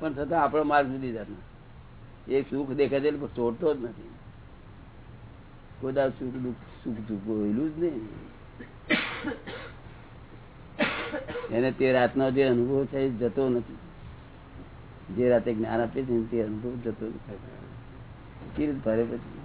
પણ છતાં આપણો માર્ગ જુદી જાતનો એ સુખ દેખાય છે છોડતો જ નથી. કોઈ સુખ દુઃખ સુખ દુઃખ હોયેલું જ નહીં. એને તે રાતનો જે અનુભવ છે એ જતો નથી. જે રાતે જ્ઞાન આપે છે તે અનુભવ જતો નથી. ભરે પછી.